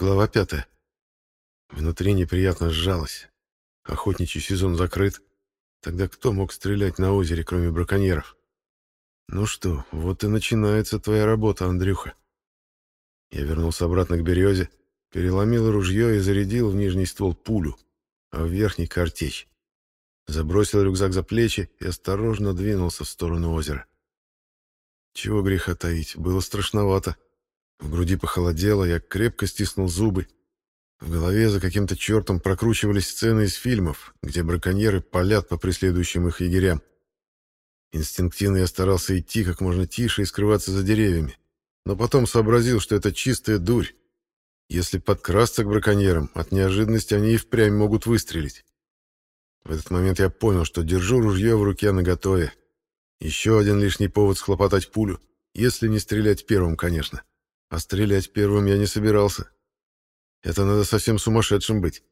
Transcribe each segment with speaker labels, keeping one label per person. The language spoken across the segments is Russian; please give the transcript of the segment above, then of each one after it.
Speaker 1: Глава 5. Внутри неприятно сжалось. Охотничий сезон закрыт. Тогда кто мог стрелять на озере, кроме браконьеров? Ну что, вот и начинается твоя работа, Андрюха. Я вернулся обратно к березе, переломил ружье и зарядил в нижний ствол пулю, а в верхний — картечь. Забросил рюкзак за плечи и осторожно двинулся в сторону озера. Чего греха таить, было страшновато. В груди похолодело, я крепко стиснул зубы. В голове за каким-то чертом прокручивались сцены из фильмов, где браконьеры палят по преследующим их егерям. Инстинктивно я старался идти как можно тише и скрываться за деревьями, но потом сообразил, что это чистая дурь. Если подкрасться к браконьерам, от неожиданности они и впрямь могут выстрелить. В этот момент я понял, что держу ружье в руке наготове. Еще один лишний повод схлопотать пулю, если не стрелять первым, конечно. А стрелять первым я не собирался. Это надо совсем сумасшедшим быть.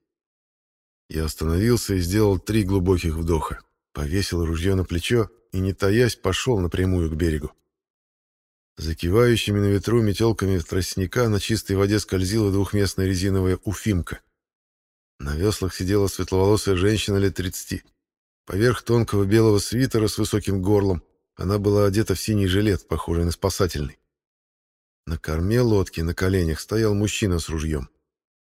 Speaker 1: Я остановился и сделал три глубоких вдоха. Повесил ружье на плечо и, не таясь, пошел напрямую к берегу. Закивающими на ветру метелками тростника на чистой воде скользила двухместная резиновая уфимка. На веслах сидела светловолосая женщина лет 30. Поверх тонкого белого свитера с высоким горлом она была одета в синий жилет, похожий на спасательный. На корме лодки на коленях стоял мужчина с ружьем.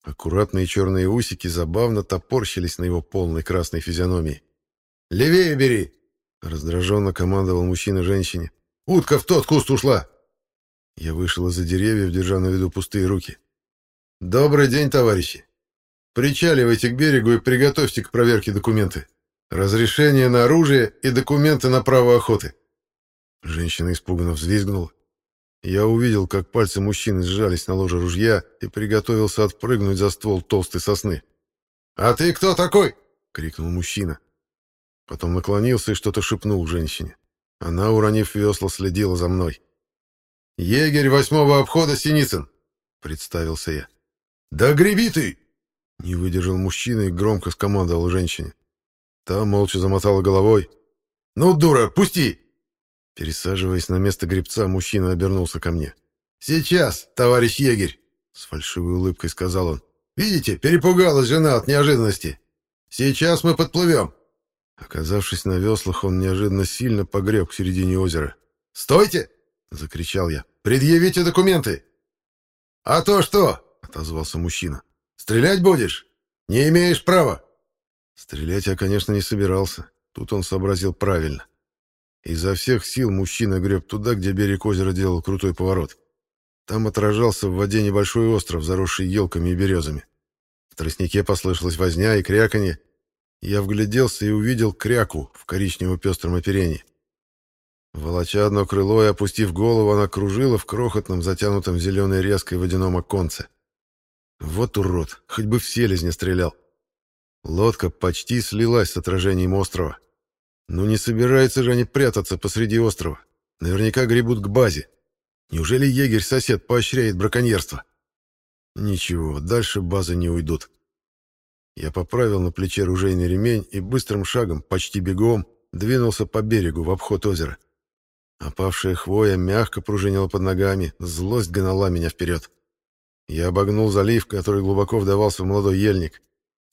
Speaker 1: Аккуратные черные усики забавно топорщились на его полной красной физиономии. «Левее бери!» — раздраженно командовал мужчина женщине. «Утка в тот куст ушла!» Я вышел из-за деревьев, держа на виду пустые руки. «Добрый день, товарищи! Причаливайте к берегу и приготовьте к проверке документы. Разрешение на оружие и документы на право охоты!» Женщина испуганно взвизгнула. Я увидел, как пальцы мужчины сжались на ложе ружья и приготовился отпрыгнуть за ствол толстой сосны. «А ты кто такой?» — крикнул мужчина. Потом наклонился и что-то шепнул женщине. Она, уронив весла, следила за мной. «Егерь восьмого обхода Синицын!» — представился я. «Да греби ты!» — не выдержал мужчина и громко скомандовал женщине. Та молча замотала головой. «Ну, дура, пусти!» Пересаживаясь на место гребца, мужчина обернулся ко мне. «Сейчас, товарищ егерь!» С фальшивой улыбкой сказал он. «Видите, перепугалась жена от неожиданности. Сейчас мы подплывем!» Оказавшись на веслах, он неожиданно сильно погреб к середине озера. «Стойте!» — закричал я. «Предъявите документы!» «А то что?» — отозвался мужчина. «Стрелять будешь? Не имеешь права!» Стрелять я, конечно, не собирался. Тут он сообразил правильно. Изо всех сил мужчина греб туда, где берег озера делал крутой поворот. Там отражался в воде небольшой остров, заросший елками и березами. В тростнике послышалась возня и кряканье. Я вгляделся и увидел кряку в коричнево-пестром оперении. Волоча одно крыло и опустив голову, она кружила в крохотном, затянутом зеленой резкой водяном оконце. Вот урод, хоть бы в селезне стрелял. Лодка почти слилась с отражением острова. Ну не собираются же они прятаться посреди острова. Наверняка гребут к базе. Неужели егерь-сосед поощряет браконьерство? Ничего, дальше базы не уйдут. Я поправил на плече ружейный ремень и быстрым шагом, почти бегом, двинулся по берегу в обход озера. Опавшая хвоя мягко пружинила под ногами, злость гнала меня вперед. Я обогнул залив, который глубоко вдавался в молодой ельник.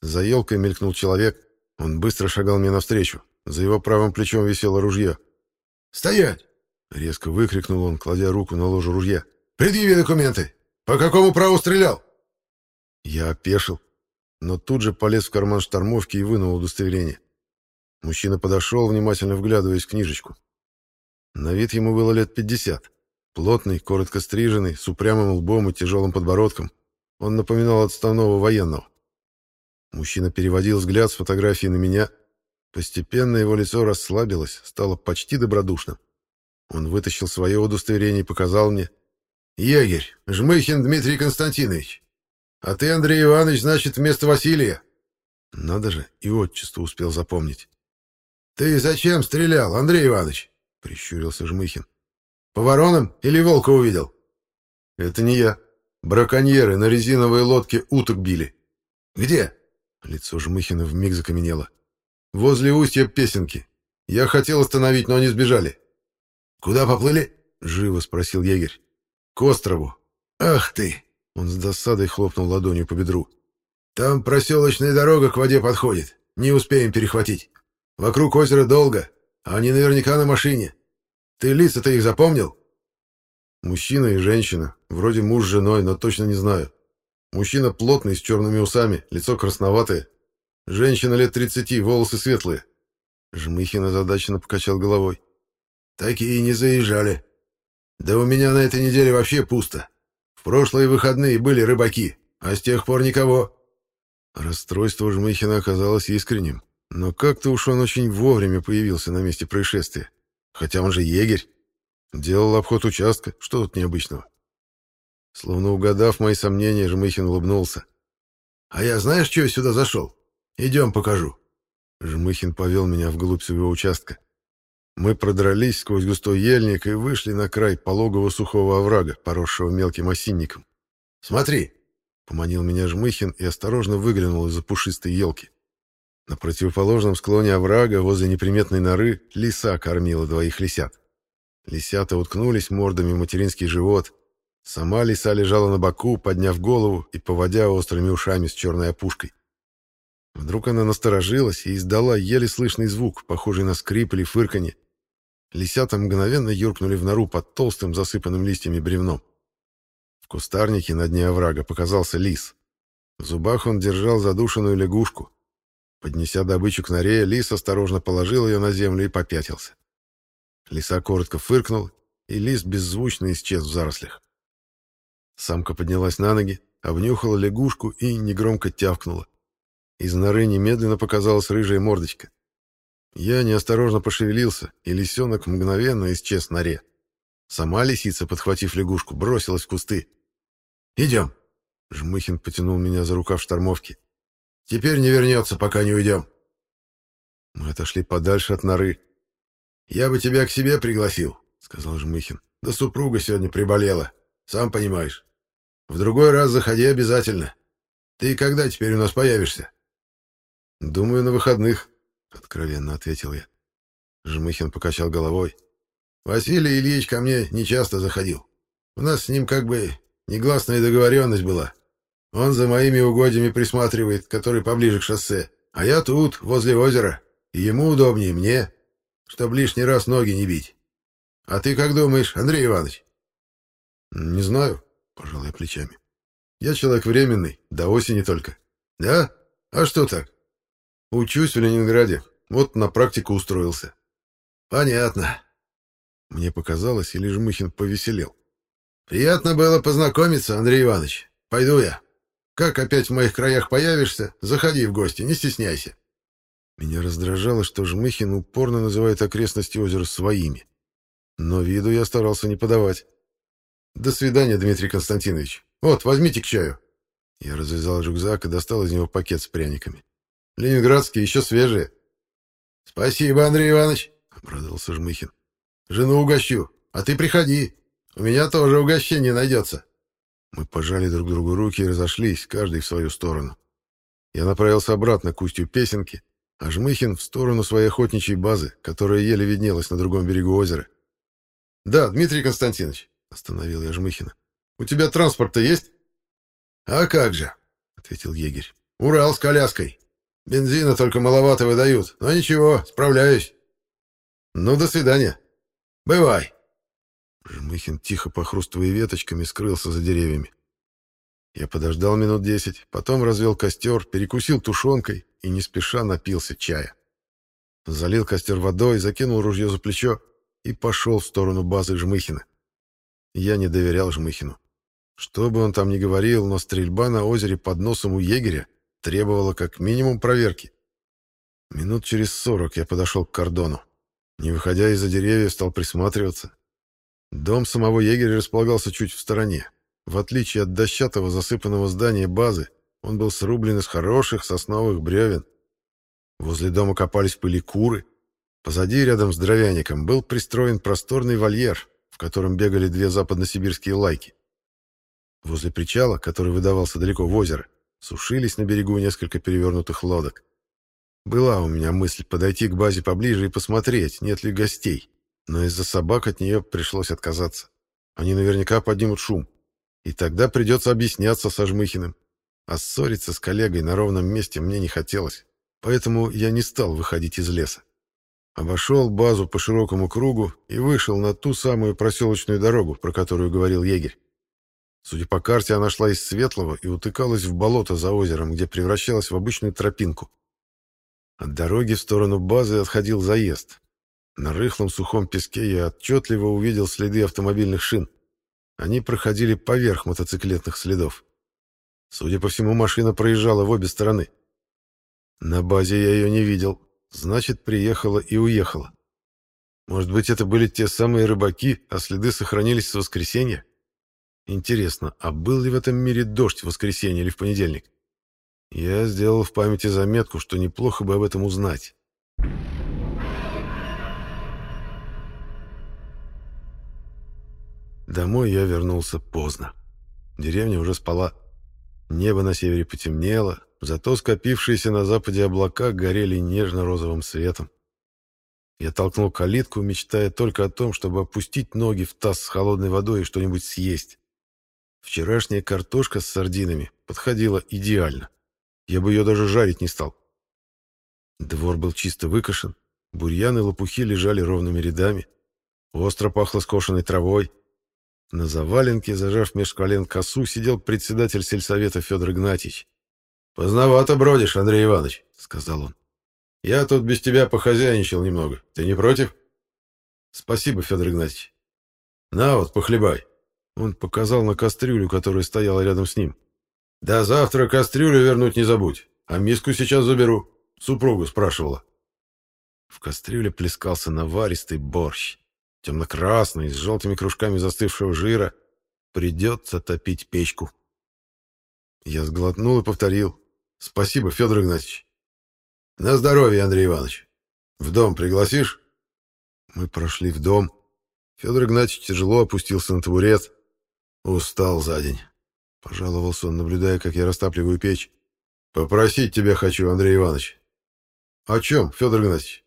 Speaker 1: За елкой мелькнул человек, он быстро шагал мне навстречу. За его правым плечом висело ружье. «Стоять!» — резко выкрикнул он, кладя руку на ложу ружья. «Предъяви документы! По какому праву стрелял?» Я опешил, но тут же полез в карман штормовки и вынул удостоверение. Мужчина подошел, внимательно вглядываясь в книжечку. На вид ему было лет пятьдесят. Плотный, коротко стриженный, с упрямым лбом и тяжелым подбородком. Он напоминал отставного военного. Мужчина переводил взгляд с фотографии на меня — Постепенно его лицо расслабилось, стало почти добродушным. Он вытащил свое удостоверение и показал мне. «Егерь, Жмыхин Дмитрий Константинович, а ты, Андрей Иванович, значит, вместо Василия». Надо же, и отчество успел запомнить. «Ты зачем стрелял, Андрей Иванович?» — прищурился Жмыхин. «По воронам или волка увидел?» «Это не я. Браконьеры на резиновой лодке уток били». «Где?» Лицо Жмыхина вмиг закаменело возле устья Песенки. Я хотел остановить, но они сбежали». «Куда поплыли?» — живо спросил егерь. «К острову». «Ах ты!» — он с досадой хлопнул ладонью по бедру.
Speaker 2: «Там проселочная дорога к воде подходит. Не успеем перехватить. Вокруг озера долго, а они наверняка на машине. Ты лица-то их запомнил?»
Speaker 1: Мужчина и женщина. Вроде муж с женой, но точно не знаю. Мужчина плотный, с черными усами, лицо красноватое, Женщина лет 30, волосы светлые. Жмыхин озадаченно покачал головой.
Speaker 2: Такие не заезжали. Да у меня на этой неделе вообще пусто. В прошлые выходные были рыбаки, а с тех пор никого.
Speaker 1: Расстройство Жмыхина оказалось искренним. Но как-то уж он очень вовремя появился на месте происшествия. Хотя он же егерь. Делал обход участка, что тут необычного. Словно угадав мои сомнения, Жмыхин улыбнулся.
Speaker 2: «А я знаешь, что я сюда зашел? «Идем, покажу».
Speaker 1: Жмыхин повел меня вглубь своего участка. Мы продрались сквозь густой ельник и вышли на край пологого сухого оврага, поросшего мелким осинником.
Speaker 2: «Смотри!»
Speaker 1: — поманил меня Жмыхин и осторожно выглянул из-за пушистой елки. На противоположном склоне оврага, возле неприметной норы, лиса кормила двоих лисят. Лисята уткнулись мордами в материнский живот. Сама лиса лежала на боку, подняв голову и поводя острыми ушами с черной опушкой. Вдруг она насторожилась и издала еле слышный звук, похожий на скрип или фырканье. Лисята мгновенно юркнули в нору под толстым, засыпанным листьями бревном. В кустарнике на дне оврага показался лис. В зубах он держал задушенную лягушку. Поднеся добычу к норе, лис осторожно положил ее на землю и попятился. Лиса коротко фыркнул, и лис беззвучно исчез в зарослях. Самка поднялась на ноги, обнюхала лягушку и негромко тявкнула. Из норы немедленно показалась рыжая мордочка. Я неосторожно пошевелился, и лисенок мгновенно исчез в норе. Сама лисица, подхватив лягушку, бросилась в кусты. «Идем!» — Жмыхин потянул меня за рукав штормовки. «Теперь не вернется, пока не уйдем!» Мы отошли подальше от норы. «Я бы тебя к себе пригласил», — сказал Жмыхин. «Да супруга сегодня приболела, сам понимаешь. В другой раз заходи обязательно. Ты когда теперь у нас появишься?» «Думаю, на выходных», — откровенно ответил я. Жмыхин покачал головой. «Василий Ильич ко мне нечасто заходил. У нас с ним как бы негласная договоренность была. Он за моими угодьями присматривает, который поближе к шоссе, а я тут, возле озера, и ему удобнее, мне, чтоб лишний раз ноги не бить. А ты как думаешь, Андрей Иванович?» «Не знаю», — пожал я плечами. «Я человек временный, до осени только». «Да? А что так?» Учусь в Ленинграде. Вот на практику устроился. Понятно. Мне показалось, или Жмыхин повеселел. Приятно было познакомиться, Андрей Иванович. Пойду я. Как опять в моих краях появишься, заходи в гости, не стесняйся. Меня раздражало, что Жмыхин упорно называет окрестности озера своими. Но виду я старался не подавать. «До свидания, Дмитрий Константинович. Вот, возьмите к чаю». Я развязал рюкзак и достал из него пакет с пряниками. Ленинградские еще свежие. — Спасибо, Андрей Иванович, — обрадовался Жмыхин. — Жену угощу, а ты приходи. У меня тоже угощение найдется. Мы пожали друг другу руки и разошлись, каждый в свою сторону. Я направился обратно к устью песенки, а Жмыхин — в сторону своей охотничьей базы, которая еле виднелась на другом берегу озера. — Да, Дмитрий Константинович, — остановил я Жмыхина. — У тебя транспорт-то есть? — А как же, — ответил егерь. — Урал с коляской. — Бензина только маловато выдают, но ничего, справляюсь. Ну, до свидания. Бывай. Жмыхин, тихо похрустывая веточками, скрылся за деревьями. Я подождал минут десять, потом развел костер, перекусил тушенкой и не спеша напился чая. Залил костер водой, закинул ружье за плечо и пошел в сторону базы Жмыхина. Я не доверял Жмыхину. Что бы он там ни говорил, но стрельба на озере под носом у егеря Требовало как минимум проверки. Минут через сорок я подошел к кордону. Не выходя из-за деревьев, стал присматриваться. Дом самого егеря располагался чуть в стороне. В отличие от дощатого засыпанного здания базы, он был срублен из хороших сосновых бревен. Возле дома копались пыли куры. Позади, рядом с дровяником, был пристроен просторный вольер, в котором бегали две западносибирские лайки. Возле причала, который выдавался далеко в озеро, сушились на берегу несколько перевернутых лодок. Была у меня мысль подойти к базе поближе и посмотреть, нет ли гостей, но из-за собак от нее пришлось отказаться. Они наверняка поднимут шум, и тогда придется объясняться со Жмыхиным. А ссориться с коллегой на ровном месте мне не хотелось, поэтому я не стал выходить из леса. Обошел базу по широкому кругу и вышел на ту самую проселочную дорогу, про которую говорил егерь. Судя по карте, она шла из Светлого и утыкалась в болото за озером, где превращалась в обычную тропинку. От дороги в сторону базы отходил заезд. На рыхлом сухом песке я отчетливо увидел следы автомобильных шин. Они проходили поверх мотоциклетных следов. Судя по всему, машина проезжала в обе стороны. На базе я ее не видел. Значит, приехала и уехала. Может быть, это были те самые рыбаки, а следы сохранились с воскресенья? Интересно, а был ли в этом мире дождь в воскресенье или в понедельник? Я сделал в памяти заметку, что неплохо бы об этом узнать. Домой я вернулся поздно. Деревня уже спала. Небо на севере потемнело, зато скопившиеся на западе облака горели нежно-розовым светом. Я толкнул калитку, мечтая только о том, чтобы опустить ноги в таз с холодной водой и что-нибудь съесть. Вчерашняя картошка с сардинами подходила идеально. Я бы ее даже жарить не стал. Двор был чисто выкошен, бурьян и лопухи лежали ровными рядами, остро пахло скошенной травой. На заваленке, зажав меж колен косу, сидел председатель сельсовета Федор Игнатьевич. «Поздновато бродишь, Андрей Иванович», — сказал он. «Я тут без тебя похозяйничал немного. Ты не против?» «Спасибо, Федор Игнатьевич». «На вот, похлебай», он показал на кастрюлю, которая стояла рядом с ним. Да завтра кастрюлю вернуть не забудь, а миску сейчас заберу», — супругу спрашивала. В кастрюле плескался наваристый борщ, темно-красный, с желтыми кружками застывшего жира. Придется топить печку. Я сглотнул и повторил. «Спасибо, Федор Игнатьевич». «На здоровье, Андрей Иванович. В дом пригласишь?» Мы прошли в дом. Федор Игнатьевич тяжело опустился на табурет, Устал за день. Пожаловался он, наблюдая, как я растапливаю печь. Попросить тебя хочу, Андрей Иванович. О чем, Федор Игнатьевич?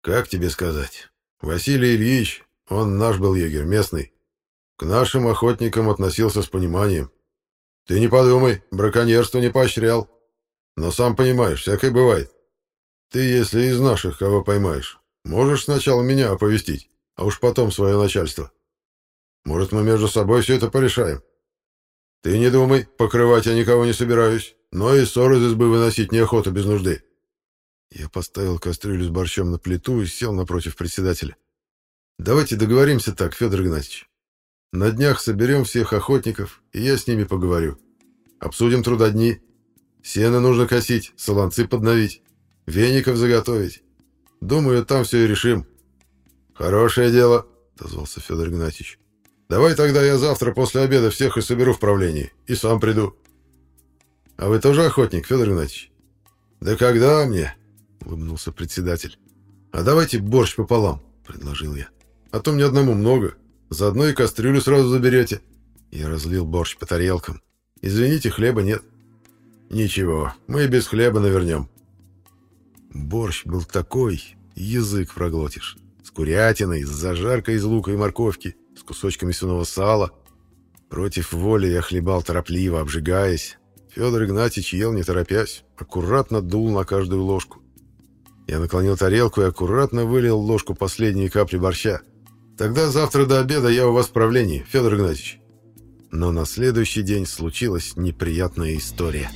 Speaker 1: Как тебе сказать? Василий Ильич, он наш был егерь, местный. К нашим охотникам относился с пониманием. Ты не подумай, браконьерство не поощрял. Но сам понимаешь, всякое бывает. Ты, если из наших кого поймаешь, можешь сначала меня оповестить, а уж потом свое начальство. Может, мы между собой все это порешаем. Ты не думай, покрывать я никого не собираюсь, но и ссор из избы выносить неохота без нужды. Я поставил кастрюлю с борщом на плиту и сел напротив председателя. Давайте договоримся так, Федор Игнатьевич. На днях соберем всех охотников, и я с ними поговорю. Обсудим трудодни. Сено нужно косить, солонцы подновить, веников заготовить. Думаю, там все и решим. Хорошее дело, — дозвался Федор Игнатьевич. Давай тогда я завтра после обеда всех и соберу в правлении. И сам приду. А вы тоже охотник, Федор Игнатьевич? Да когда мне? Улыбнулся председатель. А давайте борщ пополам, предложил я. А то мне одному много. Заодно и кастрюлю сразу заберете. Я разлил борщ по тарелкам. Извините, хлеба нет. Ничего, мы и без хлеба навернем. Борщ был такой, язык проглотишь. С курятиной, с зажаркой из лука и морковки с кусочками свиного сала. Против воли я хлебал торопливо, обжигаясь. Федор Игнатьевич ел не торопясь, аккуратно дул на каждую ложку. Я наклонил тарелку и аккуратно вылил ложку последней капли борща. Тогда завтра до обеда я у вас в правлении, Федор Игнатьевич. Но на следующий день случилась неприятная история.